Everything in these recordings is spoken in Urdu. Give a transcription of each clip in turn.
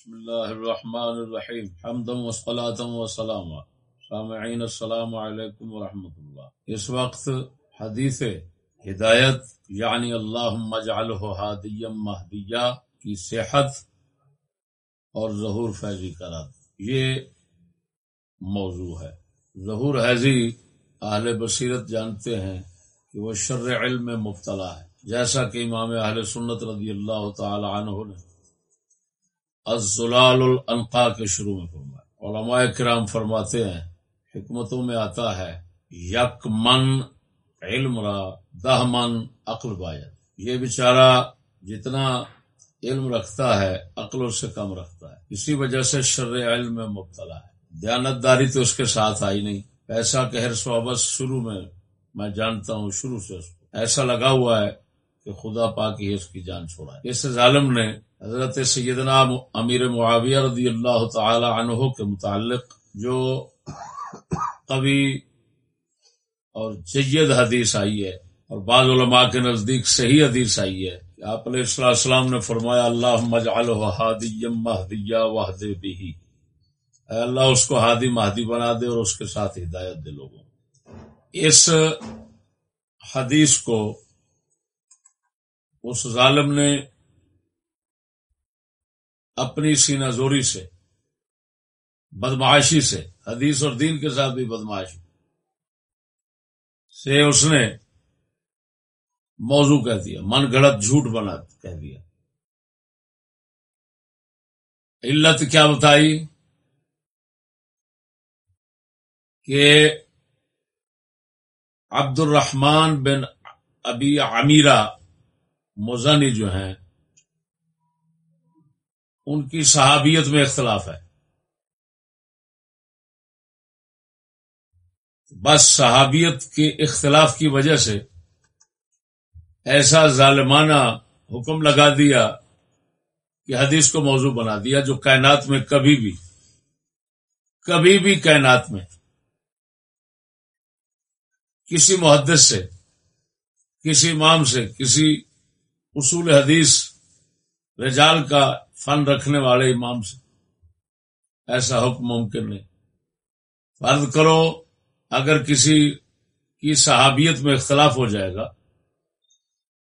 بسم اللہ الرحمن الرحیم. حمدا وصلاة وسلاما سامعین، السلام علیکم ورحمۃ اللہ. اس وقت حدیث ہدایت یعنی اللہم اجعلہ حادیا مہدیا، کی صحت اور ظہور فیضی کرا یہ موضوع ہے. ظہور حیضی اہل بصیرت جانتے ہیں کہ وہ شر علم میں مبتلا ہے. جیسا کہ امام اہل سنت رضی اللہ تعالی عنہ نے الزلال الانقا کے شروع میں فرمایا علماء کرام فرماتے ہیں، حکمتوں میں آتا ہے، یک من علم را، دہ من عقل باید۔ یہ بیچارہ جتنا علم رکھتا ہے، عقل اس سے کم رکھتا ہے۔ اسی وجہ سے شر علم میں مبتلا ہے۔ دیانت داری تو اس کے ساتھ آئی نہیں۔ پیسہ کہر سوابس شروع میں میں جانتا ہوں، شروع سے اس کو۔ ایسا لگا ہوا ہے کہ خدا پاک ہی اس کی جان چھوڑا ہے۔ اس ظالم نے حضرت سیدنا امیر معاویہ رضی اللہ تعالی عنہ کے متعلق جو کبھی اور جید حدیث آئی ہے اور بعض علماء کے نزدیک صحیح حدیث آئی ہے کہ آپ علیہ السلام نے فرمایا اللہ وحد بھی اے اللہ، اس کو ہادی مہدی بنا دے اور اس کے ساتھ ہدایت دے لوگوں اس حدیث کو اس ظالم نے اپنی سینہ زوری سے، بدمعاشی سے، حدیث اور دین کے ساتھ بھی بدمعاشی۔ سے اس نے موضوع کہہ دیا، من گڑت جھوٹ بنا کہہ دیا۔ علت کیا بتائی؟ کہ عبد الرحمان بن ابی عمیرہ مزنی جو ہیں ان کی صحابیت میں اختلاف ہے۔ بس صحابیت کے اختلاف کی وجہ سے ایسا ظالمانہ حکم لگا دیا کہ حدیث کو موضوع بنا دیا جو کائنات میں کبھی بھی کبھی بھی کائنات میں کسی محدث سے، کسی امام سے، کسی اصول حدیث رجال کا فن رکھنے والے امام سے۔ ایسا حکم ممکن نہیں۔ فرض کرو، اگر کسی کی صحابیت میں اختلاف ہو جائے گا،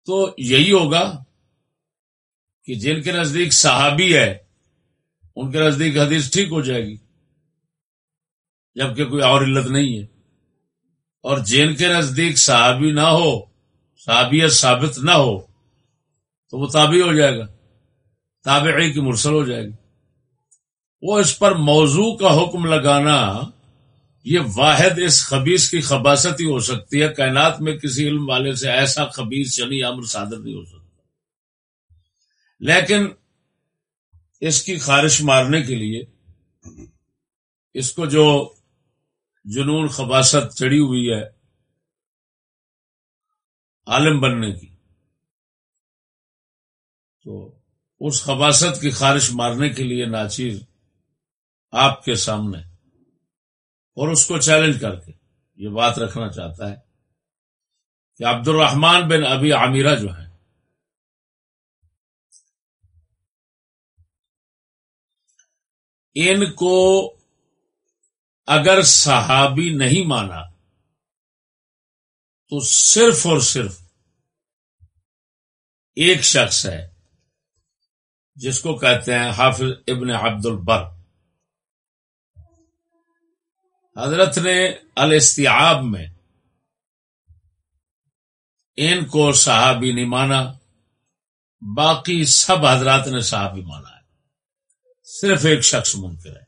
تو یہی ہوگا کہ جن کے نزدیک صحابی ہے، ان کے نزدیک حدیث ٹھیک ہو جائے گی، جبکہ کوئی اور علت نہیں ہے۔ اور جن کے نزدیک صحابی نہ ہو، صحابیت ثابت نہ ہو، تو وہ تابع ہو جائے گا۔ تابعی کی مرسل ہو جائے گی۔ وہ اس پر موضوع کا حکم لگانا، یہ واحد اس خبیص کی خباست ہی ہو سکتی ہے۔ کائنات میں کسی علم والے سے ایسا خبیص شنی یعنی امر صادر نہیں ہو سکتا۔ لیکن اس کی خارش مارنے کے لیے اس کو جو جنون خباست چڑی ہوئی ہے، عالم بننے کی۔ تو اس خباست کی خارش مارنے کے لیے ناچیر آپ کے سامنے اور اس کو چیلنج کر کے یہ بات رکھنا چاہتا ہے کہ عبد الرحمان بن ابی عامرہ جو ہیں، ان کو اگر صحابی نہیں مانا تو صرف اور صرف ایک شخص ہے۔ جس کو کہتے ہیں حافظ ابن عبد البر۔ حضرت نے الاستیاب میں ان کو صحابی نہیں مانا، باقی سب حضرات نے صحابی مانا ہے۔ صرف ایک شخص منکر ہے۔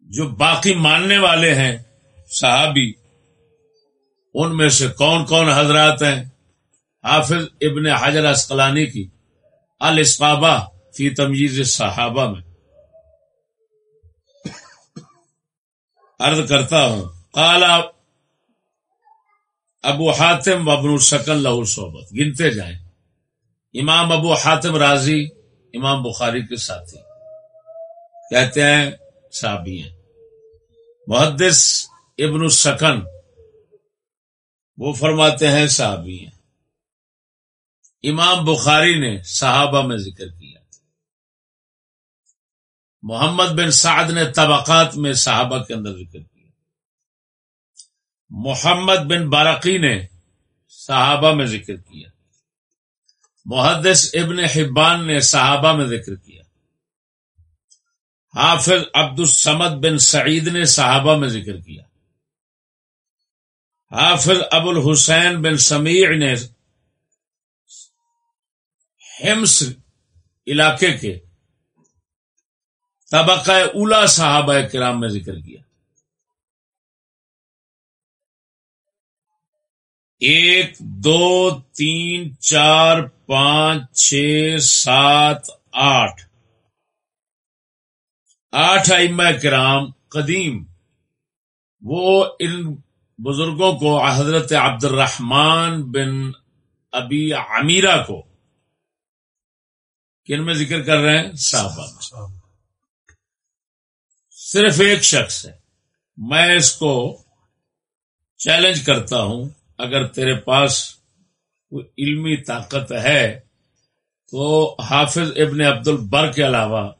جو باقی ماننے والے ہیں صحابی، ان میں سے کون کون حضرات ہیں؟ حافظ ابن حجر اسقلانی کی۔ الاسقابہ فی تمیز صحابہ میں۔ عرض کرتا ہوں کالا ابو حاتم ابن شکل لہو صحبت۔ گنتے جائیں۔ امام ابو حاتم راضی، امام بخاری کے ساتھی۔ کہتے ہیں، صحابی ہیں۔ محدث ابن السکن وہ فرماتے ہیں، صحابی ہیں۔ امام بخاری نے صحابہ میں ذکر کیا محمد بن سعد نے طبقات میں صحابہ کے اندر ذکر کیا۔ محمد بن بارقی نے صحابہ میں ذکر کیا۔ محدث ابن حبان نے صحابہ میں ذکر کیا۔ حافظ عبد السمد بن سعید نے صحابہ میں ذکر کیا۔ حافظ ابو الحسین بن سمیع نے ہمس علاقے کے طبقہ اولا صحابہ کرام میں ذکر کیا۔ ایک، دو، تین، چار، پانچ، چھ، سات، آٹھ۔ آٹھ ائمہ کرام قدیم، وہ ان بزرگوں کو، حضرت عبد الرحمان بن ابی عمیرہ کو کن میں ذکر کر رہے ہیں صحابہ صرف ایک شخص ہے۔ میں اس کو چیلنج کرتا ہوں، اگر تیرے پاس کوئی علمی طاقت ہے، تو حافظ ابن عبد البر کے علاوہ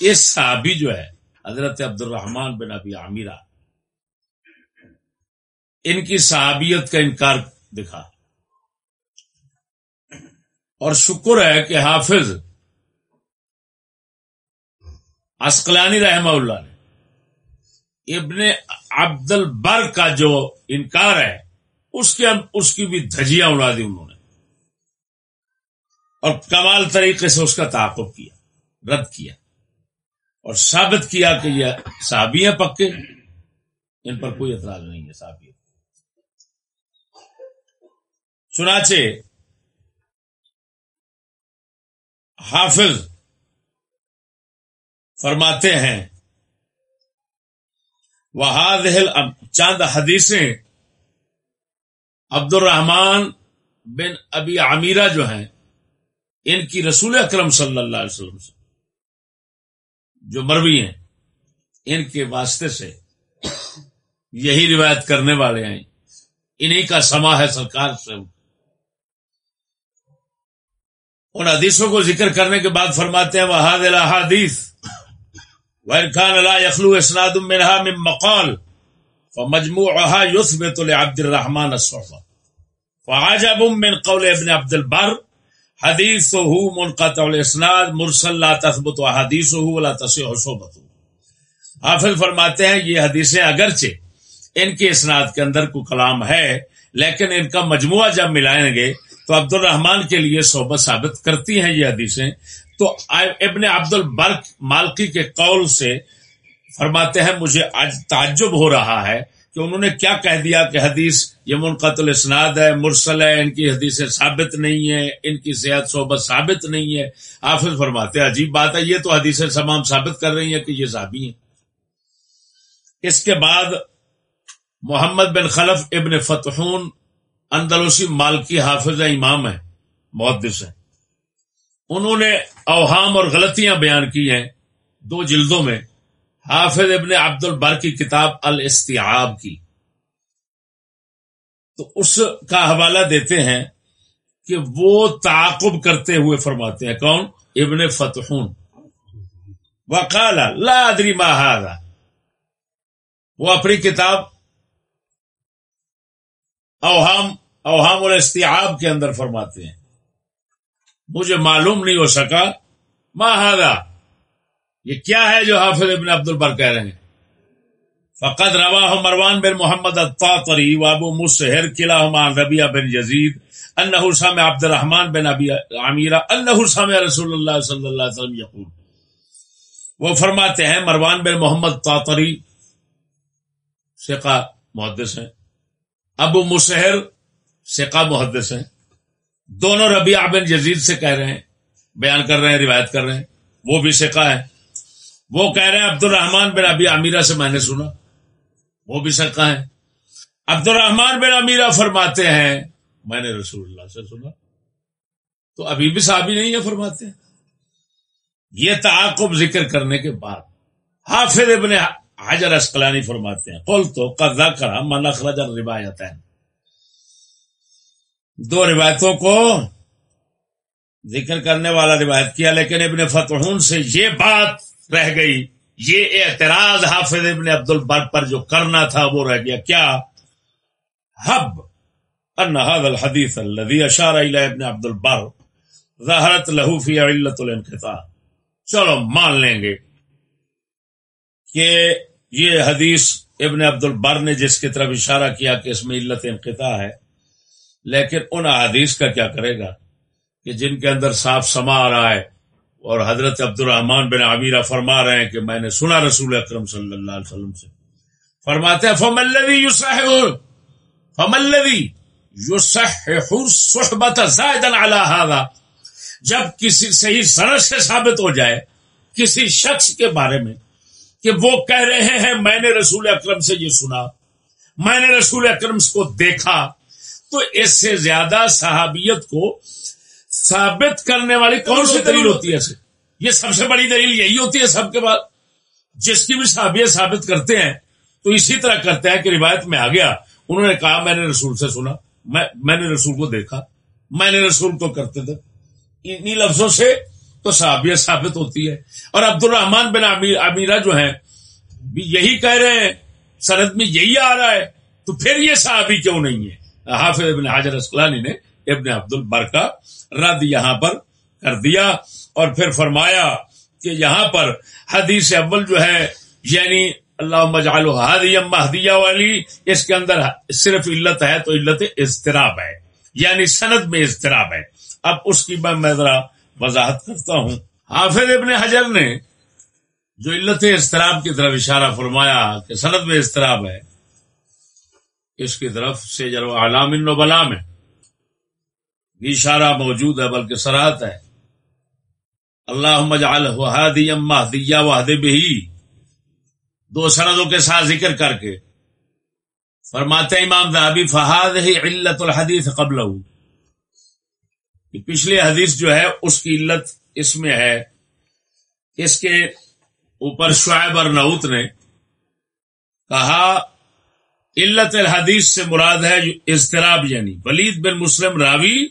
اس صحابی جو ہے، حضرت عبد الرحمان بن ابی عامرہ، ان کی صحابیت کا انکار دکھا۔ اور شکر ہے کہ حافظ اسقلانی رحمہ اللہ نے ابن عبد البر کا جو انکار ہے، اس کے اس کی بھی دھجیاں اڑا دی انہوں نے۔ اور کمال طریقے سے اس کا تعاقب کیا، رد کیا۔ اور ثابت کیا کہ یہ صحابی ہیں پکے، ان پر کوئی اعتراض نہیں ہے صحابی چنانچہ حافظ فرماتے ہیں وہ چاند حدیثیں عبد الرحمان بن ابی عمیرہ جو ہیں، ان کی رسول اکرم صلی اللہ علیہ وسلم سے، جو مروی ہیں، ان کے واسطے سے یہی روایت کرنے والے ہیں۔ انہی کا سما ہے سرکار سے۔ ان حدیثوں کو ذکر کرنے کے بعد فرماتے ہیں وہ حاد الحادیث خان اللہ یخلو اسناد منہا من مقال فمجموعها يثبت لعبد الرحمن الصحبة فعجب من قول ابن عبد البر، حديثه منقطع الاسناد مرسل لا تثبت حديثه ولا تصح صحبته۔ حافظ فرماتے ہیں، یہ حدیثیں اگرچہ ان کے اسناد کے اندر کو کلام ہے، لیکن ان کا مجموعہ جب ملائیں گے تو عبد الرحمان کے لیے صحبت ثابت کرتی ہیں یہ حدیثیں۔ تو ابن عبد البرق مالکی کے قول سے فرماتے ہیں، مجھے آج تعجب ہو رہا ہے کہ انہوں نے کیا کہہ دیا کہ حدیث یہ منقط الاسناد ہے، مرسل ہے، ان کی حدیثیں ثابت نہیں ہے ان کی صحت صحبت ثابت نہیں ہے۔ آفر فرماتے ہیں، عجیب بات ہے، یہ تو حدیثیں تمام ثابت کر رہی ہیں کہ یہ صحابی ہیں۔ اس کے بعد محمد بن خلف ابن فتحون اندلوسی مالکی حافظ امام ہے محدث ہیں۔ انہوں نے اوہام اور غلطیاں بیان کی ہیں دو جلدوں میں۔ حافظ ابن عبد البر کی کتاب الاستیعاب کی۔ تو اس کا حوالہ دیتے ہیں کہ وہ تعاقب کرتے ہوئے فرماتے ہیں۔ کون؟ ابن فتحون۔ وقال، لا ادری ما هذا۔ وہ اپنی کتاب، اوہام اوہام الاستیعاب کے اندر فرماتے ہیں۔ مجھے معلوم نہیں ہو سکا۔ ماہدا یہ کیا ہے جو حافظ ابن عبد البر کہہ رہے ہیں؟ فقط روا مروان بن محمد الطاطری وابو مسحر قلعہ ربیہ بن یزید انہ سامع عبد الرحمن بن ابی عمیرہ انہ سامع رسول اللہ صلی اللہ علیہ وسلم یقول۔ وہ فرماتے ہیں، مروان بن محمد طاطری سقا محدث ہیں۔ ابو مسحر سقا محدث ہیں۔ دونوں ربیع بن یزید سے کہہ رہے ہیں، بیان کر رہے ہیں، روایت کر رہے ہیں۔ وہ بھی سکا ہے وہ کہہ رہے ہیں عبد الرحمان بن ابی امیرا سے میں نے سنا۔ وہ بھی سکا ہے عبد الرحمان بن امیرا فرماتے ہیں، میں نے رسول اللہ سے سنا۔ تو ابھی بھی صحابی نہیں ہے فرماتے۔ ہیں یہ تعاقب ذکر کرنے کے بعد حافظ ابن حجر اسقلانی فرماتے ہیں قل تو قضا کرا من اخرج روایت دو روایتوں کو ذکر کرنے والا روایت کیا، لیکن ابن فتحون سے یہ بات رہ گئی۔ یہ اعتراض حافظ ابن عبد البر پر جو کرنا تھا، وہ رہ گیا۔ کیا؟ حب ان هذا الحديث الذي اشار الى ابن عبد البر ظهرت له في علة الانقطاع۔ چلو، مان لیں گے کہ یہ حدیث ابن عبد البر نے جس کی طرف اشارہ کیا کہ اس میں علت انقطاع ہے۔ لیکن ان حدیث کا کیا کرے گا کہ جن کے اندر صاف سما آ رہا ہے اور حضرت عبد الرحمان بن عمیرہ فرما رہے ہیں کہ میں نے سنا رسول اکرم صلی اللہ علیہ وسلم سے۔ فرماتے ہیں فم الذي يصحح فم الذي يصحح صحبت زائدا هذا؟ جب کسی صحیح سند سے ثابت ہو جائے، کسی شخص کے بارے میں کہ وہ کہہ رہے ہیں، میں نے رسول اکرم سے یہ سنا، میں نے رسول اکرم کو دیکھا تو اس سے زیادہ صحابیت کو ثابت کرنے والی کون سی دلیل ہوتی ہے ایسے؟ یہ سب سے بڑی دلیل یہی ہوتی ہے سب کے بعد۔ جس کی بھی صحابیت ثابت کرتے ہیں، تو اسی طرح کرتے ہیں کہ روایت میں آ گیا، انہوں نے کہا، میں نے رسول سے سنا، میں نے رسول کو دیکھا، میں نے رسول کو کرتے تھے۔ انہی لفظوں سے تو صحابیت ثابت ہوتی ہے۔ اور عبد الرحمان بن امیرہ جو ہیں یہی کہہ رہے ہیں سرد میں یہی آ رہا ہے، تو پھر یہ صحابی کیوں نہیں ہے حافظ ابن حاضر اسکلانی نے ابن عبد البر کا رد یہاں پر کر دیا اور پھر فرمایا کہ یہاں پر حدیث اول جو ہے یعنی اللہ مجال مہدیہ والی، اس کے اندر صرف علت ہے تو علت اضطراب ہے۔ یعنی سند میں اضطراب ہے۔ اب اس کی میں ذرا وضاحت کرتا ہوں۔ حافظ ابن حجر نے جو علت اضطراب کی طرف اشارہ فرمایا کہ سند میں اضطراب ہے اس کی طرف سے جو علام و بلام ہے اشارہ موجود ہے بلکہ سرات ہے۔ اللہ مجعل مہدیہ وحد بھی دو سندوں کے ساتھ ذکر کر کے فرماتے امام دہبی فہاد ہی علت الحدیث قبل پچھلی حدیث جو ہے، اس کی علت اس میں ہے۔ اس کے اوپر شعیب اور نعوت نے کہا علت الحدیث سے مراد ہے اضطراب یعنی ولید بن مسلم راوی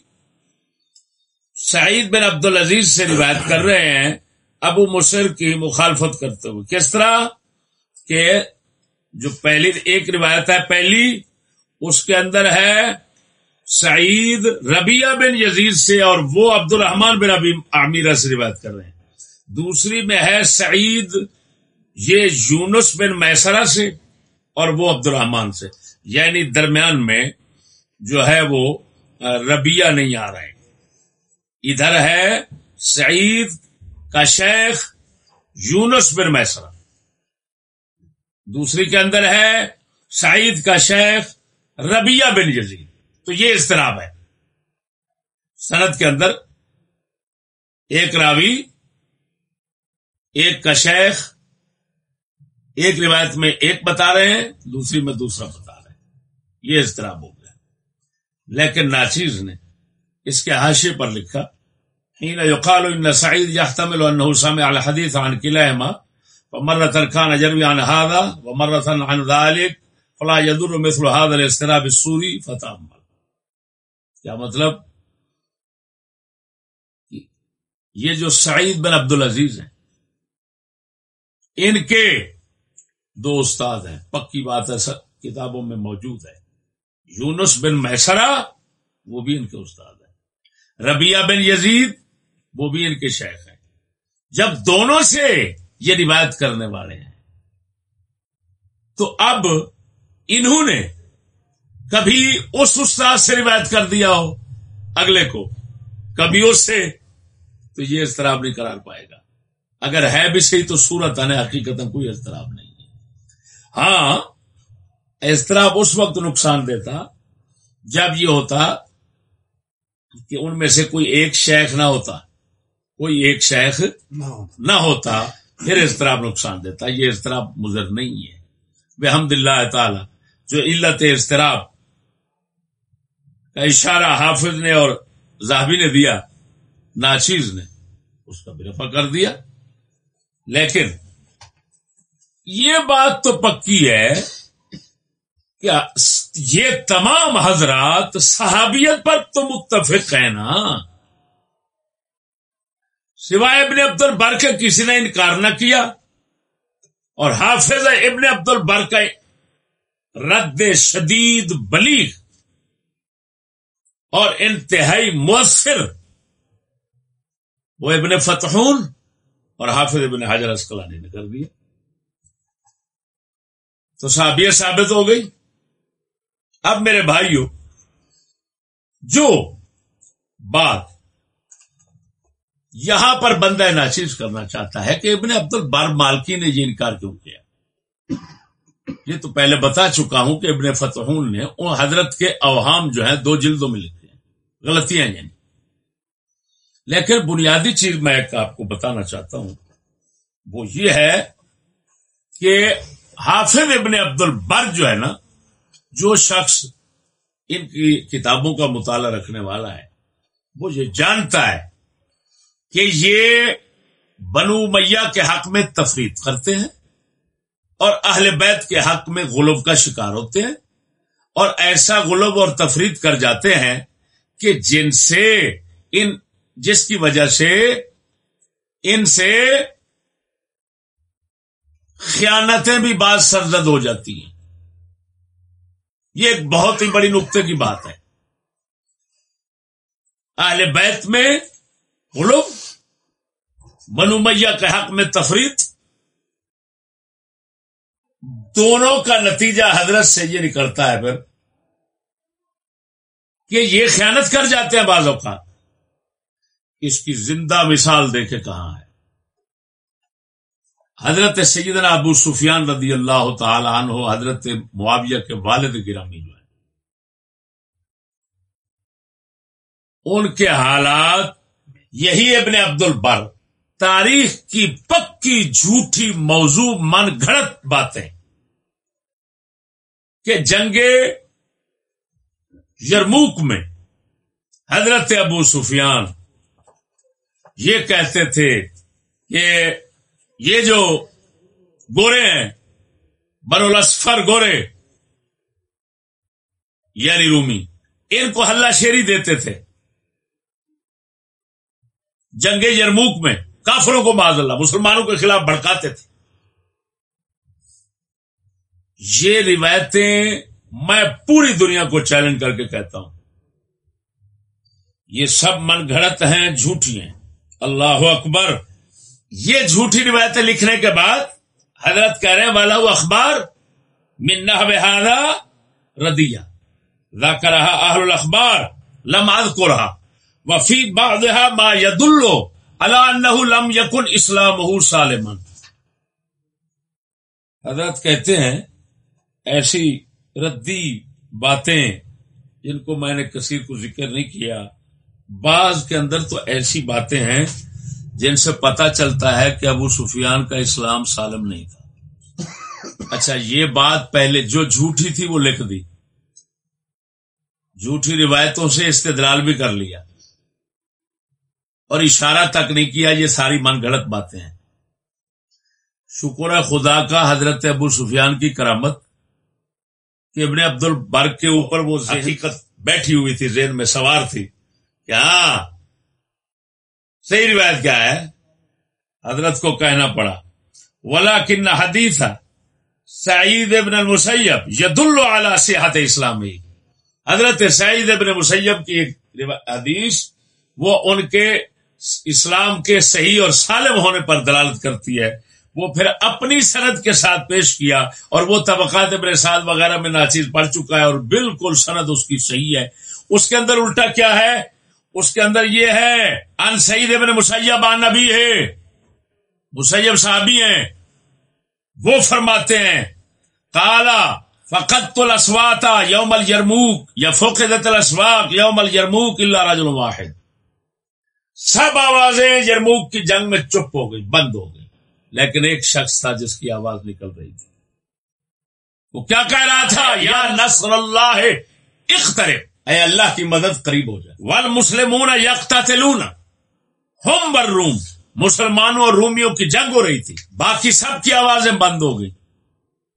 سعید بن عبد العزیز سے روایت کر رہے ہیں، ابو مصر کی مخالفت کرتے ہوئے۔ کس طرح کہ جو پہلی ایک روایت ہے، پہلی اس کے اندر ہے سعید ربیہ بن یزید سے اور وہ عبد الرحمان بن ابی عامرہ سے روایت کر رہے ہیں۔ دوسری میں ہے سعید، یہ یونس بن میسرا سے۔ اور وہ عبد الرحمان سے۔ یعنی درمیان میں جو ہے وہ ربیہ نہیں آ رہے۔ ادھر ہے سعید کا شیخ یونس بن میسرا دوسری کے اندر ہے سعید کا شیخ ربیہ بن یزید۔ تو یہ اضطراب ہے۔ سند کے اندر ایک راوی، ایک کا شیخ ایک روایت میں ایک بتا رہے ہیں، دوسری میں دوسرا بتا رہے ہیں۔ یہ اضطراب ہو گیا لیکن ناچیز نے اس کے حاشے پر لکھا يقال ان سعيد يحتمل انه سمع الحديث عن كلاهما فمرة كان يروي عن هذا ومرة عن ذلك فلا يضر مثل هذا الاستراب السوري فتأمل کیا مطلب؟ یہ جو سعید بن عبد العزیز ہیں، ان کے دو استاد ہیں، پکی بات ہے کتابوں میں موجود ہے یونس بن محسرا وہ بھی ان کے استاد ہیں۔ ربیہ بن یزید، وہ بھی ان کے شیخ ہیں۔ جب دونوں سے یہ روایت کرنے والے ہیں، تو اب انہوں نے کبھی اس استاد سے روایت کر دیا ہو، اگلے کو۔ کبھی اس سے، تو یہ اضطراب نہیں کرا پائے گا۔ اگر ہے بھی صحیح تو سورت ہے حقیقت کوئی اضطراب نہیں۔ ہاں اضطراب اس وقت نقصان دیتا جب یہ ہوتا کہ ان میں سے کوئی ایک شیخ نہ ہوتا کوئی ایک شیخ نہ ہوتا۔ پھر اضطراب نقصان دیتا۔ یہ اضطراب مضر نہیں ہے۔ بحمد اللہ تعالی جو علت اضطراب کا اشارہ حافظ نے اور زاہبی نے دیا ناچیز نے اس کا بھی رفع کر دیا۔ لیکن یہ بات تو پکی ہے کہ یہ تمام حضرات صحابیت پر تو متفق ہے نا۔ سوائے ابن عبد البر کے کسی نے انکار نہ کیا اور حافظ ابن عبد البر کا رد شدید بلیغ اور انتہائی مؤثر، وہ ابن فتحون اور حافظ ابن حجر اسکلانی نے کر دیا۔ تو صحابیہ ثابت ہو گئی۔ اب میرے بھائیوں جو بات یہاں پر بندہ ناچیز کرنا چاہتا ہے کہ ابن عبد البار مالکی نے یہ انکار کیوں کیا؟ یہ تو پہلے بتا چکا ہوں کہ ابن فتحون نے ان حضرت کے اوہام جو ہیں دو جلدوں میں لکھے ہیں۔ غلطیاں یعنی لیکن بنیادی چیز میں ایک آپ کو بتانا چاہتا ہوں۔ وہ یہ ہے کہ حافظ ابن عبد البر جو ہے نا، جو شخص ان کی کتابوں کا مطالعہ رکھنے والا ہے، وہ یہ جانتا ہے کہ یہ بنو میاں کے حق میں تفریح کرتے ہیں اور اہل بیت کے حق میں غلب کا شکار ہوتے ہیں اور ایسا غلب اور تفریح کر جاتے ہیں کہ جن سے، ان، جس کی وجہ سے، ان سے خیانتیں بھی بعض سرزد ہو جاتی ہیں۔ یہ ایک بہت ہی بڑی نقطے کی بات ہے۔ اہل بیت میں غلوم بنو میاں کے حق میں تفریح دونوں کا نتیجہ حضرت سے یہ نکلتا ہے پھر کہ یہ خیانت کر جاتے ہیں بعض اوقات۔ اس کی زندہ مثال دیکھے کہاں ہے۔ حضرت سیدنا ابو سفیان رضی اللہ تعالی عنہ، حضرت معاویہ کے والد گرامی جو ہیں۔ ان کے حالات، یہی ابن عبد البر، تاریخ کی پکی جھوٹی موضوع من گھڑت باتیں۔ کہ جنگ یرموک میں حضرت ابو سفیان یہ کہتے تھے کہ یہ جو گورے ہیں بر الاسفر گورے یعنی رومی، ان کو ہلہ شیری دیتے تھے۔ جنگ یرموک میں کافروں کو باز اللہ، مسلمانوں کے خلاف بڑکاتے تھے۔ یہ روایتیں میں پوری دنیا کو چیلنج کر کے کہتا ہوں۔ یہ سب من گھڑت ہیں، جھوٹی ہیں۔ اللہ اکبر یہ جھوٹی روایتیں لکھنے کے بعد حضرت کہہ رہے ہیں، والا اخبار منا بہادا ردیا رہا اہل الخبار لماد کو رہا وفی بادہ ما ید اللہ لم یقن اسلام سالمن حضرت کہتے ہیں، ایسی ردی باتیں جن کو میں نے کثیر کو ذکر نہیں کیا، بعض کے اندر تو ایسی باتیں ہیں جن سے پتا چلتا ہے کہ ابو سفیان کا اسلام سالم نہیں تھا۔ اچھا یہ بات پہلے جو جھوٹی تھی وہ لکھ دی۔ جھوٹی روایتوں سے استدلال بھی کر لیا۔ اور اشارہ تک نہیں کیا یہ ساری من گڑت باتیں ہیں۔ شکر ہے خدا کا حضرت ابو سفیان کی کرامت کہ ابن عبد البرگ کے اوپر وہ حقیقت بیٹھی ہوئی تھی ذہن میں سوار تھی کیا صحیح روایت کیا ہے؟ حضرت کو کہنا پڑا ولا کن حدیث سعید ابن المسیب ید اللہ صحت اسلامی۔ حضرت سعید ابن مسیب کی ایک حدیث، وہ ان کے اسلام کے صحیح اور سالم ہونے پر دلالت کرتی ہے۔ وہ پھر اپنی سند کے ساتھ پیش کیا اور وہ طبقات ابن سعد وغیرہ میں ناچیز پڑ چکا ہے اور بالکل سند اس کی صحیح ہے۔ اس کے اندر الٹا کیا ہے؟ اس کے اندر یہ ہے ان سعید ابن مسیب آن نبی ہے۔ مسیب صحابی ہیں۔ وہ فرماتے ہیں کالا فقت تو لسواتا یوم الرموک یا فوقت الاسواق یوم الرموک اللہ راج الواحد سب آوازیں یرموک کی جنگ میں چپ ہو گئی، بند ہو گئی۔ لیکن ایک شخص تھا جس کی آواز نکل رہی تھی۔ وہ کیا کہہ رہا تھا؟ یا نصر اللہ اخترب۔ اے اللہ کی مدد قریب ہو جائے۔ ول مسلم یکتا تلون ہوم بر روم مسلمانوں اور رومیوں کی جنگ ہو رہی تھی۔ باقی سب کی آوازیں بند ہو گئی۔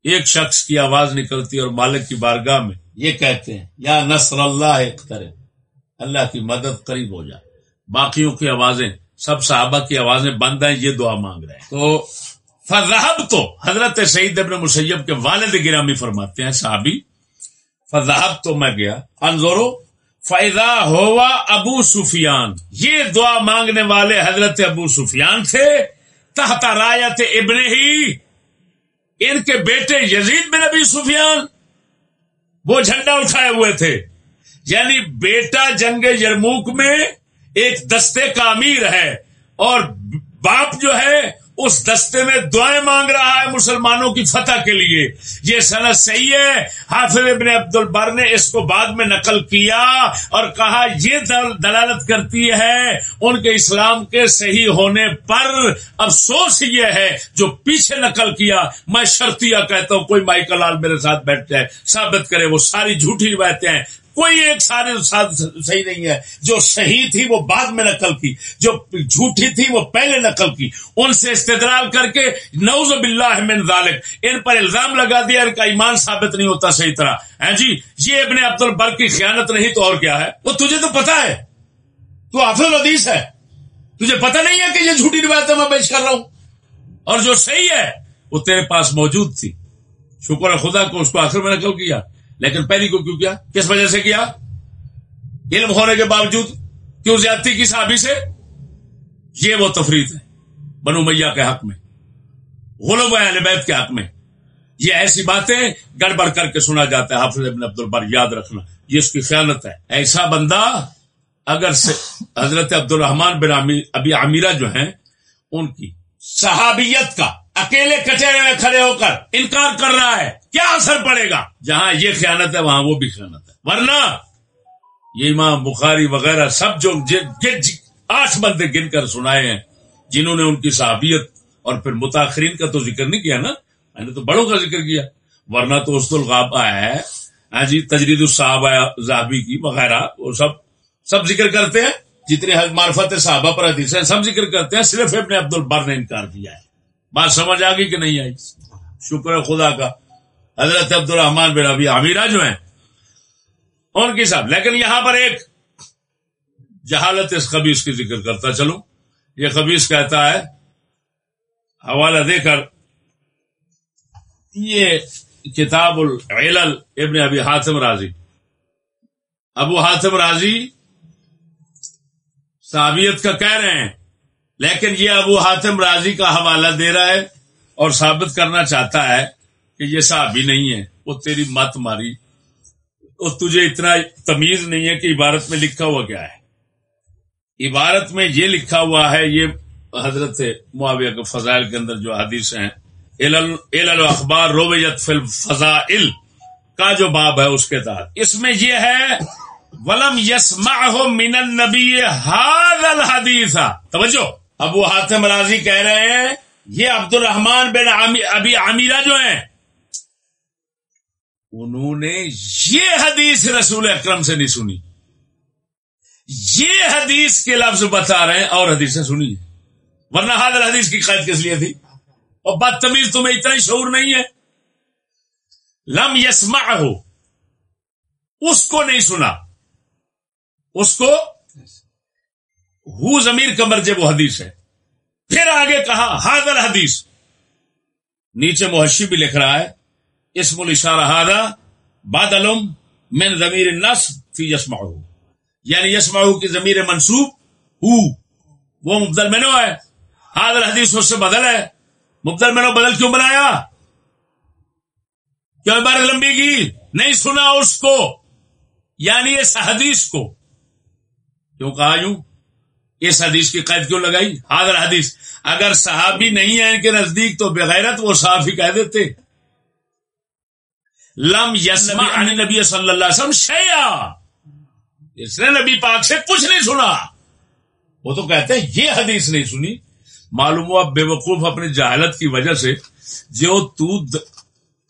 ایک شخص کی آواز نکلتی اور مالک کی بارگاہ میں یہ کہتے ہیں، یا نصر اللہ کرے۔ اللہ کی مدد قریب ہو جائے۔ باقیوں کی آوازیں، سب صحابہ کی آوازیں بند ہیں، یہ دعا مانگ رہے ہیں۔ تو فضحب تو، حضرت سعید ابن مسیب کے والد گرامی فرماتے ہیں، صحابی۔ فضحب تو میں گیا۔ انضورو فیضا ہوا ابو سفیان یہ دعا مانگنے والے حضرت ابو سفیان تھے۔ تحت رایت ابن ہی ان کے بیٹے یزید بن ابی سفیان۔ وہ جھنڈا اٹھائے ہوئے تھے۔ یعنی بیٹا جنگ یرموک میں ایک دستے کا امیر ہے۔ اور باپ جو ہے اس دستے میں دعائیں مانگ رہا ہے مسلمانوں کی فتح کے لیے۔ یہ صنعت صحیح ہے۔ حافظ ابن عبد البر نے اس کو بعد میں نقل کیا اور کہا، یہ دلالت کرتی ہے ان کے اسلام کے صحیح ہونے پر۔ افسوس یہ ہے جو پیچھے نقل کیا۔ میں شرطیہ کہتا ہوں، کوئی مائی کلال میرے ساتھ بیٹھ جائے ثابت کرے وہ ساری جھوٹی روایتیں ہیں۔ کوئی ایک سارے صحیح نہیں ہے۔ جو صحیح تھی وہ بعد میں نقل کی، جو جھوٹی تھی وہ پہلے نقل کی۔ ان سے استدلال کر کے نوز باللہ من ذالک، ان پر الزام لگا دیا، ان کا ایمان ثابت نہیں ہوتا صحیح طرح۔ ہے جی یہ ابن عبد البر کی خیانت نہیں تو اور کیا ہے؟ وہ تجھے تو پتا ہے۔ تو حافظ حدیث ہے۔ تجھے پتا نہیں ہے کہ یہ جھوٹی روایت میں پیش کر رہا ہوں۔ اور جو صحیح ہے، وہ تیرے پاس موجود تھی۔ شکر خدا کو اس کو آخر میں نقل کیا۔ لیکن پہلی کو کیوں کیا؟ کس وجہ سے کیا؟ علم ہونے کے باوجود کیوں زیادتی کی صحابی سے؟ یہ وہ تفریح ہے، بنو میاں کے حق میں، غلوم اہل بیت کے حق میں۔ یہ ایسی باتیں گڑبڑ کر کے سنا جاتا ہے، حافظ ابن عبد البر، یاد رکھنا۔ یہ اس کی خیانت ہے۔ ایسا بندہ اگر حضرت عبد الرحمان بن ابھی عمیرہ جو ہیں، ان کی صحابیت کا اکیلے کچہرے میں کھڑے ہو کر انکار کر رہا ہے کیا اثر پڑے گا؟ جہاں یہ خیانت ہے وہاں وہ بھی خیانت ہے۔ ورنہ یہ امام بخاری وغیرہ سب جو آٹھ بندے گن کر سنائے ہیں جنہوں نے ان کی صحابیت اور پھر متاثرین کا تو ذکر نہیں کیا نا؟ میں نے تو بڑوں کا ذکر کیا۔ ورنہ تو اس الغاب آیا ہے ہاں جی تجرید الصحابہ زہبی کی وغیرہ وہ سب سب ذکر کرتے ہیں۔ جتنے معرفت صحابہ پر حدیث ہیں سب ذکر کرتے ہیں صرف ابن عبد البر نے انکار کیا ہے۔ بات سمجھ آ گئی کہ نہیں آئی؟ شکر خدا کا۔ حضرت عبد الرحمان بن ابھی امیرا جو ہیں، ان کی صاحب لیکن یہاں پر ایک جہالت اس خبیص کی ذکر کرتا چلوں۔ یہ خبیص کہتا ہے، حوالہ دے کر، یہ کتاب العلل ابن ابی حاتم راضی ابو حاتم راضی صحابیت کا کہہ رہے ہیں۔ لیکن یہ ابو حاتم راضی کا حوالہ دے رہا ہے اور ثابت کرنا چاہتا ہے کہ یہ صحابی نہیں ہے۔ وہ تیری مت ماری۔ اور تجھے اتنا تمیز نہیں ہے کہ عبارت میں لکھا ہوا کیا ہے۔ عبارت میں یہ لکھا ہوا ہے، یہ حضرت معاویہ کے فضائل کے اندر جو حدیث ہیں اخبار رویت فل فضائل کا جو باب ہے اس کے تحت۔ اس میں یہ ہے، ولم یسما من النبی حاض الحدیث توجہ! ابو حاتم راضی کہہ رہے ہیں، یہ عبد الرحمان بن ابھی عمیرہ جو ہیں، انہوں نے یہ حدیث رسول اکرم سے نہیں سنی۔ یہ حدیث کے لفظ بتا رہے ہیں، اور حدیثیں سنی۔ ورنہ حاضر حدیث کی قید کس لیے تھی؟ اور بدتمیز تمہیں اتنا ہی شعور نہیں ہے؟ لم یسما ہو اس کو نہیں سنا۔ اس کو ہو ضمیر کا مرجب وہ حدیث ہے۔ پھر آگے کہا حاضر حدیث نیچے محشی بھی لکھ رہا ہے، اسم الاشارہ ہادا باد علم من ضمیر نس فی یسما یعنی یسما کی ضمیر منصوب ہو۔ وہ مبدل مینو ہے۔ حاضر حدیث اس سے بدل ہے۔ مبدل مینو بدل کیوں بنایا؟ کیوں عبارت لمبی کی؟ نہیں سنا اس کو۔ یعنی اس حدیث کو۔ کیوں کہا یوں؟ اس حدیث کی قید کیوں لگائی؟ حاضر حدیث. اگر صحابی نہیں ہے کے نزدیک تو بغیرت وہ صحافی کہہ دیتے. لم یسما نبی صلی اللہ علیہ وسلم شیا اس نے نبی پاک سے کچھ نہیں سنا. وہ تو کہتے ہیں یہ حدیث نہیں سنی. معلوم ہوا بے وقوف اپنی جہالت کی وجہ سے جو تو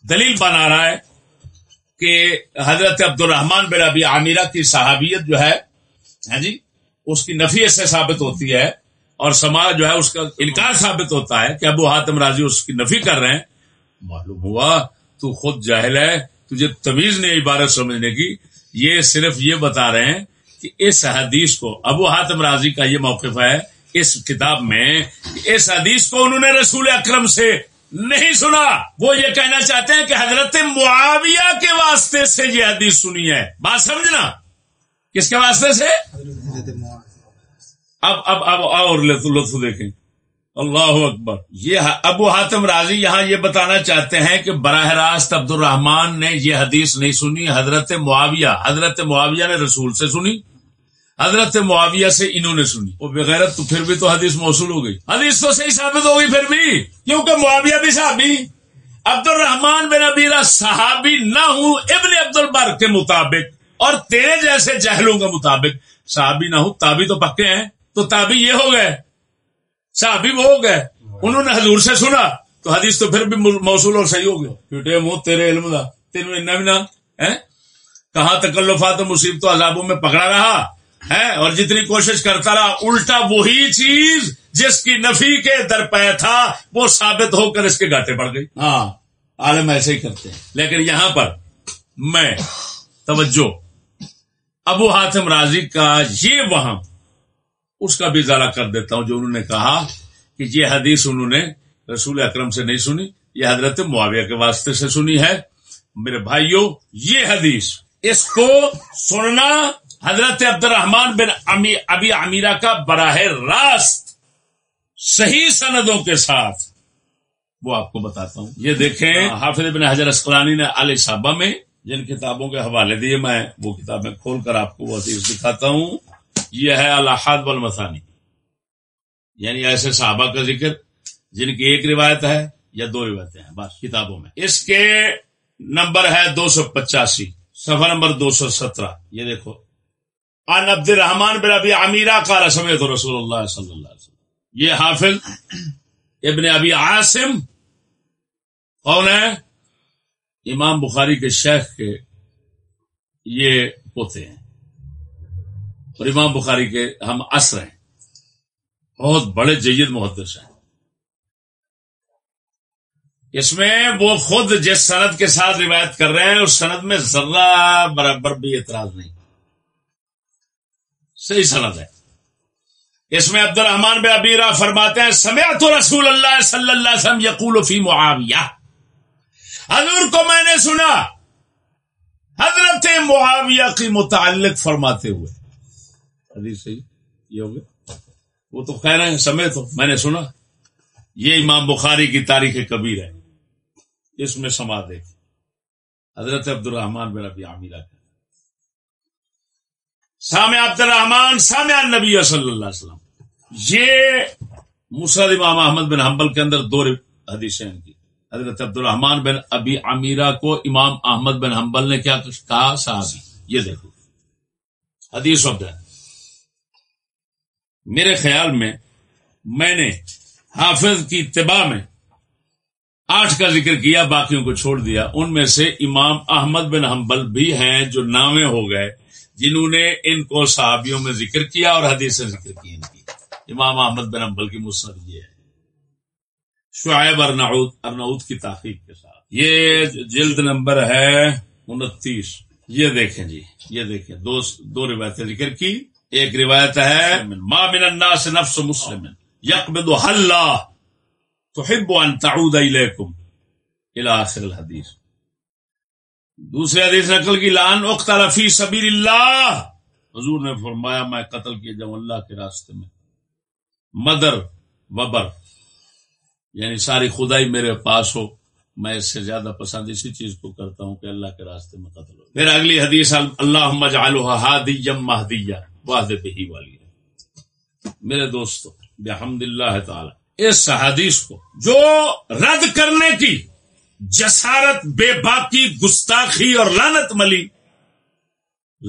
دلیل بنا رہا ہے کہ حضرت عبد الرحمان بن ابی عامرہ کی صحابیت جو ہے ہاں جی اس کی نفی سے ثابت ہوتی ہے اور سماج جو ہے اس کا انکار ثابت ہوتا ہے کہ ابو حاتم راضی اس کی نفی کر رہے ہیں۔ معلوم ہوا، تو خود جاہل ہے، تجھے تمیز نہیں، عبارت سمجھنے کی۔ یہ صرف یہ بتا رہے ہیں کہ اس حدیث کو، ابو حاتم راضی کا یہ موقف ہے اس کتاب میں اس حدیث کو انہوں نے رسول اکرم سے نہیں سنا۔ وہ یہ کہنا چاہتے ہیں کہ حضرت معاویہ کے واسطے سے یہ حدیث سنی ہے۔ بات سمجھنا؟ کس کے واسطے سے؟ اب اب اب اور لطف دیکھیں۔ اللہ اکبر۔ یہ ابو حاتم راضی یہاں یہ بتانا چاہتے ہیں کہ براہ راست عبد الرحمان نے یہ حدیث نہیں سنی حضرت معاویہ حضرت معاویہ نے رسول سے سنی حضرت معاویہ سے انہوں نے سنی۔ وہ بغیر تو پھر بھی تو حدیث موصول ہو گئی۔ حدیث تو صحیح ثابت ہو گئی پھر بھی۔ کیونکہ معاویہ بھی صحابی عبد الرحمان بن ابیرا صحابی نہ ہوں ابن عبد البر کے مطابق۔ اور تیرے جیسے جہلوں کے مطابق صحابی نہ ہوں تابی تو پکے ہیں تو تابی یہ ہو گئے صحابی وہ ہو گئے انہوں نے حضور سے سنا تو حدیث تو پھر بھی موصول اور صحیح ہو گیا۔ منہ تیرے علم دا تین بھی نہ کہاں تکلفات مصیبت تو عذابوں میں پکڑا رہا؟ ہے اور جتنی کوشش کرتا رہا الٹا وہی چیز جس کی نفی کے در پہ تھا وہ ثابت ہو کر اس کے گاٹے پڑ گئی۔ ہاں عالم ایسے ہی کرتے ہیں۔ لیکن یہاں پر میں توجہ ابو ہاتم راضی کا یہ وہاں اس کا بھی ازالہ کر دیتا ہوں جو انہوں نے کہا کہ یہ حدیث انہوں نے رسول اکرم سے نہیں سنی، یہ حضرت معاویہ کے واسطے سے سنی ہے۔ میرے بھائیوں یہ حدیث، اس کو سننا حضرت عبد الرحمان بن ابی امیرا کا براہ راست صحیح سندوں کے ساتھ۔ وہ آپ کو بتاتا ہوں۔ یہ دیکھیں، حافظ بن حضر اسکلانی نے علی صابہ میں جن کتابوں کے حوالے دیے میں وہ کتابیں کھول کر آپ کو وہ حدیث دکھاتا ہوں، یہ ہے الحاد والمثانی۔ یعنی ایسے صحابہ کا ذکر جن کی ایک روایت ہے یا دو روایتیں ہیں، بس کتابوں میں۔ اس کے نمبر ہے دو سو پچاسی سفر نمبر دو سو سترہ۔ یہ دیکھو۔ ان عبد الرحمان بن ابی امیرا کا سمیت رسول اللہ صلی اللہ علیہ وسلم۔ یہ حافظ ابن ابی عاصم، کون ہے؟ امام بخاری کے شیخ کے یہ پوتے ہیں۔ اور امام بخاری کے ہم اثر ہیں۔ بہت بڑے جید محدث ہیں۔ اس میں وہ خود جس سند کے ساتھ روایت کر رہے ہیں، اس سند میں ذرہ برابر بھی اعتراض نہیں۔ صحیح سند ہے۔ اس میں عبد الرحمان بے ابیرا فرماتے ہیں سمیت رسول اللہ صلی اللہ علیہ وسلم یقول فی معاویہ۔ حضور کو میں نے سنا۔ حضرت معاویہ کی متعلق فرماتے ہوئے۔ حدیث صحیح؟ یہ ہو گیا؟ وہ تو کہہ رہے ہیں سمیت ہو میں نے سنا۔ یہ امام بخاری کی تاریخ کبیر ہے۔ اس میں سما دیکھ حضرت عبد الرحمان بن ابی عامرہ۔ سامع عبد الرحمان سامع نبی صلی اللہ علیہ وسلم۔ یہ مسرد امام احمد بن حنبل کے اندر دو حدیثیں ان کی۔ حضرت عبد الرحمان بن ابی امیرہ کو امام احمد بن حنبل نے کیا کہا؟ صحابی، یہ دیکھو۔ حدیث عبد میرے خیال میں میں نے حافظ کی اتباع میں آٹھ کا ذکر کیا، باقیوں کو چھوڑ دیا۔ ان میں سے امام احمد بن حنبل بھی ہیں جو نامے ہو گئے، جنہوں نے ان کو صحابیوں میں ذکر کیا اور حدیث سے ذکر کی۔ ان کی۔ امام احمد بن حنبل کی مصنف یہ ہے۔ شعیب ارنعود ارنعود کی تحقیق کے ساتھ۔ یہ جلد نمبر ہے انتیس۔ یہ دیکھیں جی یہ دیکھیں۔ دو دو روایتیں ذکر کی۔ ایک روایت ہے، ما من الناس نفس مسلم، یقبض حلا تحب ان تعود الیکم الى آخر الحدیث۔ دوسرے حدیث نقل کی لان اقتل فی سبیل اللہ۔ حضور نے فرمایا، میں قتل کیا جاؤں اللہ کے راستے میں۔ مدر، وبر۔ یعنی ساری خدائی میرے پاس ہو، میں اس سے زیادہ پسند اسی چیز کو کرتا ہوں کہ اللہ کے راستے میں قتل ہو۔ پھر اگلی حدیث اللہ ہادیم مہدیہ والی ہے۔ میرے دوستو بحمد اللہ تعالی، اس حدیث کو جو رد کرنے کی جسارت، بے باقی گستاخی اور لانت ملی،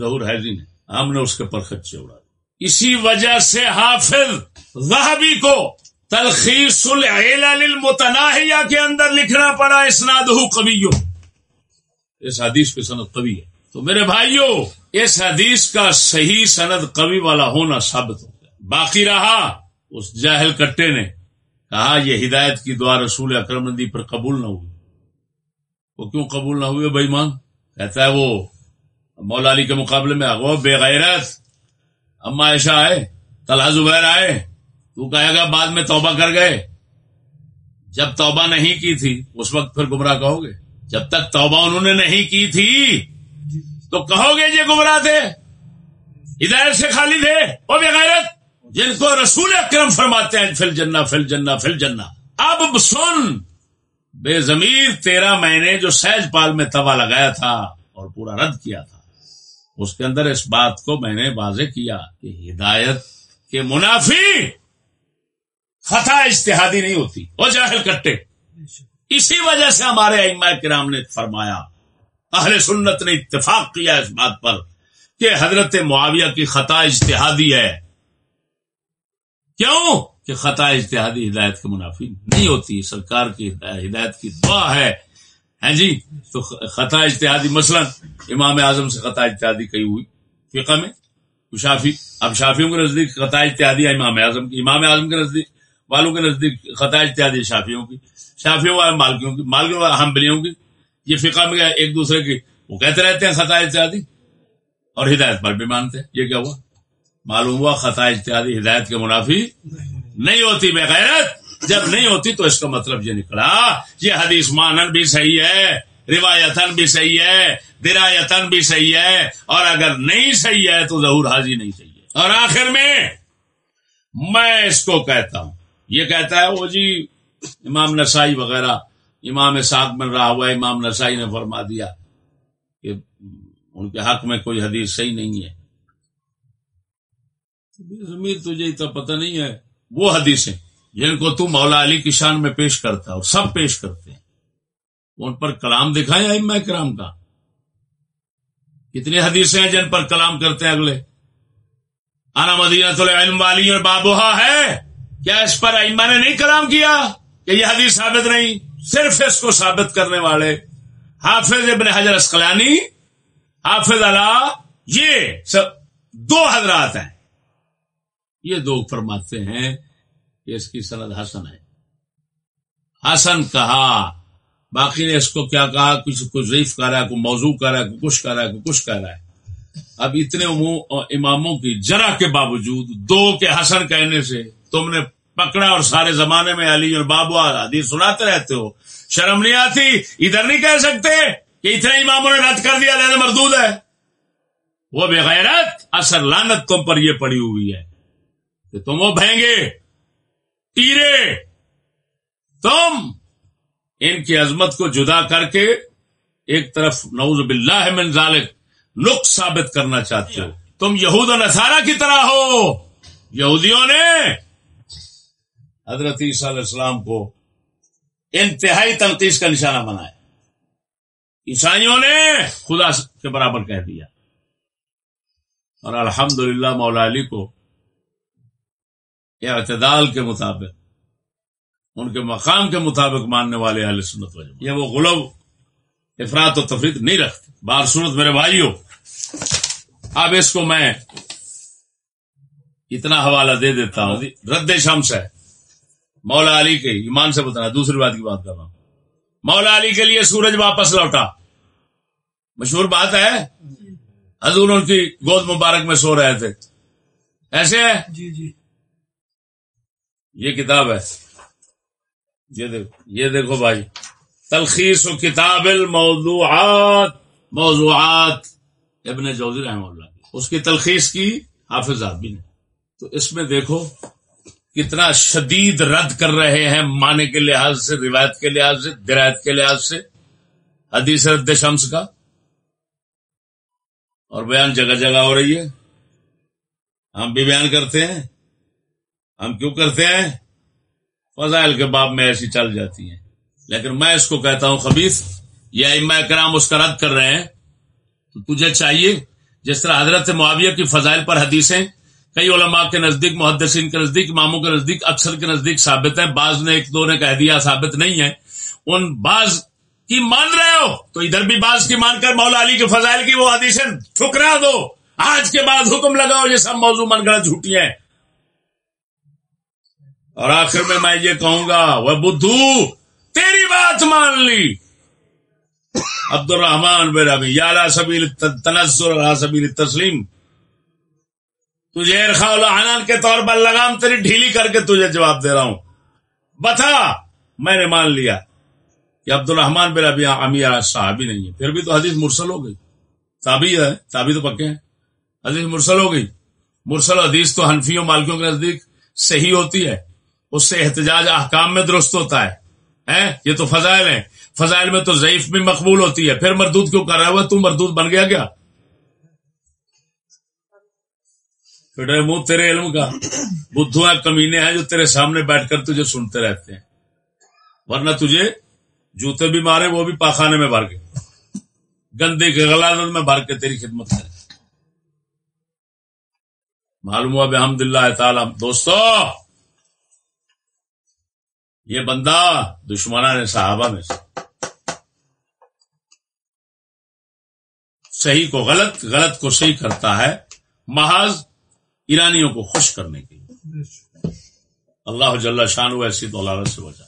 ظہور حیضی جی نے ہم نے اس کے پر خچے اڑا اسی وجہ سے حافظ زہبی کو تلخیص المتناہیہ کے اندر لکھنا پڑا اسناد قوی اس حدیث کی صنعت قوی ہے۔ تو میرے بھائیوں، اس حدیث کا صحیح سند قوی والا ہونا ثابت ہو گیا۔ باقی رہا اس جاہل کٹے نے کہا، یہ ہدایت کی دعا رسول اکرم ندی پر قبول نہ ہوئی۔ وہ کیوں قبول نہ ہوئے بھائی مان کہتا ہے وہ، مولا علی کے مقابلے میں بے غیرت اما ایشا آئے، طلحہ زبیر آئے تو کہے گا بعد میں توبہ کر گئے۔ جب توبہ نہیں کی تھی، اس وقت پھر گمراہ کہو گے۔ جب تک توبہ انہوں نے نہیں کی تھی، تو کہو گے یہ گمراہ تھے۔ ہدایت سے خالی تھے، وہ بغیرت جن کو رسول اکرم فرماتے ہیں، فل جنا فل جنا فل جنا اب سن، بے زمیر تیرہ مہینے جو سہج پال میں توا لگایا تھا اور پورا رد کیا تھا۔ اس کے اندر اس بات کو میں نے واضح کیا کہ ہدایت کے منافی فتح اشتہادی نہیں ہوتی، وہ جاہل کٹے اسی وجہ سے ہمارے اما کرام نے فرمایا، اہل سنت نے اتفاق کیا اس بات پر کہ حضرت معاویہ کی خطا اجتہادی ہے۔ کیوں؟ کہ خطا اجتہادی ہدایت کے منافی نہیں ہوتی، سرکار کی ہدایت کی دعا ہے۔ ہاں جی تو خطا اجتہادی، مثلا امام اعظم سے خطا اجتہادی کہی ہوئی، فقہ میں شافی اب شافیوں کے نزدیک خطا اجتہادی ہے، امام اعظم کی امام اعظم کے نزدیک۔ والوں کے نزدیک خطا اجتہادی شافیوں کی، شافیوں والے مالکیوں کی، مالکیوں والے ہمبلیوں کی۔ یہ فقہ میں ایک دوسرے کی، وہ کہتے رہتے ہیں خطا اجتہادی اور ہدایت پر بھی مانتے ہیں۔ یہ کیا ہوا؟ معلوم ہوا خطا اجتہادی ہدایت کے منافی نہیں ہوتی بغیرت جب نہیں ہوتی تو اس کا مطلب یہ نکلا۔ یہ حدیث مانن بھی صحیح ہے روایتن بھی صحیح ہے درایتن بھی صحیح ہے۔ اور اگر نہیں صحیح ہے تو ظہور حاضی نہیں صحیح ہے۔ اور آخر میں میں اس کو کہتا ہوں۔ یہ کہتا ہے وہ جی امام نسائی وغیرہ، امام ساک بن رہا ہوا امام نسائی نے فرما دیا کہ ان کے حق میں کوئی حدیث صحیح نہیں ہے۔ ضمیر تجھے اتنا پتہ نہیں ہے۔ وہ حدیثیں جن کو تو مولا علی کی شان میں پیش کرتا اور سب پیش کرتے ہیں۔ ان پر کلام دکھائے اما کرام کا۔ کتنی حدیثیں ہیں جن پر کلام کرتے ہیں اگلے۔ آنا مدینہ العلم والی اور بابوہا ہے۔ کیا اس پر ایما نے نہیں کلام کیا کہ یہ حدیث ثابت نہیں؟ صرف اس کو ثابت کرنے والے۔ حافظ ابن حجر اسقلانی، حافظ اللہ یہ سب دو حضرات ہیں۔ یہ دو فرماتے ہیں کہ اس کی سند حسن ہے۔ حسن کہا، باقی نے اس کو کیا کہا؟ کچھ کچھ ضعیف کر رہا ہے کوئی موضوع کر رہا ہے کوئی کچھ کر رہا ہے کوئی کچھ کر رہا ہے۔ اب اتنے اماموں کی جرا کے باوجود دو کے حسن کہنے سے تم نے پکڑا اور سارے زمانے میں علی اور بابو حدیث سناتے رہتے ہو۔ شرم نہیں آتی؟ ادھر نہیں کہہ سکتے کہ اتنے اماموں نے رد کر دیا لینا مردود ہے۔ وہ بغیرت اثر لانت تم پر یہ پڑی ہوئی ہے کہ تم وہ بھینگے ٹیرے تم ان کی عظمت کو جدا کر کے ایک طرف نعوذ باللہ من ذالک نقص ثابت کرنا چاہتے ہو۔ تم یہود و نصارہ کی طرح ہو۔ یہودیوں نے حضرت عیسیٰ علیہ السلام کو انتہائی تنقید کا نشانہ بنایا۔ عیسائیوں نے خدا کے برابر کہہ دیا۔ اور الحمد للہ مولا علی کو اعتدال کے مطابق، ان کے مقام کے مطابق ماننے والے اہل سنت وجہ یہ وہ غلو افراد و تفریح نہیں رکھتے۔ بار سنت میرے بھائیوں، اب اس کو میں اتنا حوالہ دے دیتا ہوں۔ رد شمس ہے۔ مولا علی کے ایمان سے بتانا دوسری بات کی بات کر رہا ہوں۔ مولا علی کے لیے سورج واپس لوٹا۔ مشہور بات ہے حضور ان کی گود مبارک میں سو رہے تھے۔ ایسے ہے جی جی۔ یہ کتاب ہے۔ یہ دیکھو یہ دیکھو بھائی۔ تلخیص و کتاب الموضوعات موضوعات۔ ابن جوزی رحمہ اللہ۔ اس کی تلخیص کی حافظ آدمی نے۔ تو اس میں دیکھو کتنا شدید رد کر رہے ہیں معنی کے لحاظ سے، روایت کے لحاظ سے، درایت کے لحاظ سے، حدیث رد شمس کا۔ اور بیان جگہ جگہ ہو رہی ہے۔ ہم بھی بیان کرتے ہیں۔ ہم کیوں کرتے ہیں؟ فضائل کے باب میں ایسی چل جاتی ہیں۔ لیکن میں اس کو کہتا ہوں خبیص یہ اما کرام اس کا رد کر رہے ہیں۔ تو تجھے چاہیے، جس طرح حضرت معاویہ کی فضائل پر حدیثیں کئی علماء کے نزدیک، محدثین کے نزدیک، اماموں کے نزدیک اکثر کے نزدیک ثابت ہے بعض نے ایک دو نے کہہ دیا، ثابت نہیں ہے ان بعض کی مان رہے ہو، تو ادھر بھی بعض کی مان کر مولا علی کے فضائل کی وہ حدیثیں ٹھکرا دو۔ آج کے بعد حکم لگاؤ، یہ سب موضوع من گڑھ جھوٹی ہیں۔ اور آخر میں میں یہ کہوں گا وہ بدھو تیری بات مان لی۔ عبد الرحمان بے ربی یا سبیل تنزر سبیل تسلیم تجھے ارخان کے طور پر لگام تیری ڈھیلی کر کے تجھے جواب دے رہا ہوں۔ بتا، میں نے مان لیا کہ عبد الرحمان میرا بھی امیر صاحبی نہیں ہے۔ پھر بھی تو حدیث مرسل ہو گئی۔ تابی ہے تابی تو پکے ہیں۔ حدیث مرسل ہو گئی۔ مرسل حدیث تو حنفیوں مالکیوں کے نزدیک صحیح ہوتی ہے۔ اس سے احتجاج احکام میں درست ہوتا ہے۔ یہ تو فضائل ہیں۔ فضائل میں تو ضعیف بھی مقبول ہوتی ہے۔ پھر مردود کیوں کر رہا ہوا تو مردود بن گیا کیا؟ منہ تیرے علم کا بدھو کمینے ہیں جو تیرے سامنے بیٹھ کر تجھے سنتے رہتے ہیں۔ ورنہ تجھے جوتے بھی مارے، وہ بھی پاخانے میں بھر کے گندے کے غلط میں بھر کے تیری خدمت کرے معلوم ہوا بحمد اللہ تعالی۔ دوستو، یہ بندہ دشمنا نے صحابہ میں سے۔ صحیح کو غلط غلط کو صحیح کرتا ہے۔ محض ایرانیوں کو خوش کرنے کے لیے۔ اللہ جل شان ایسی تو اللہ سے وجہ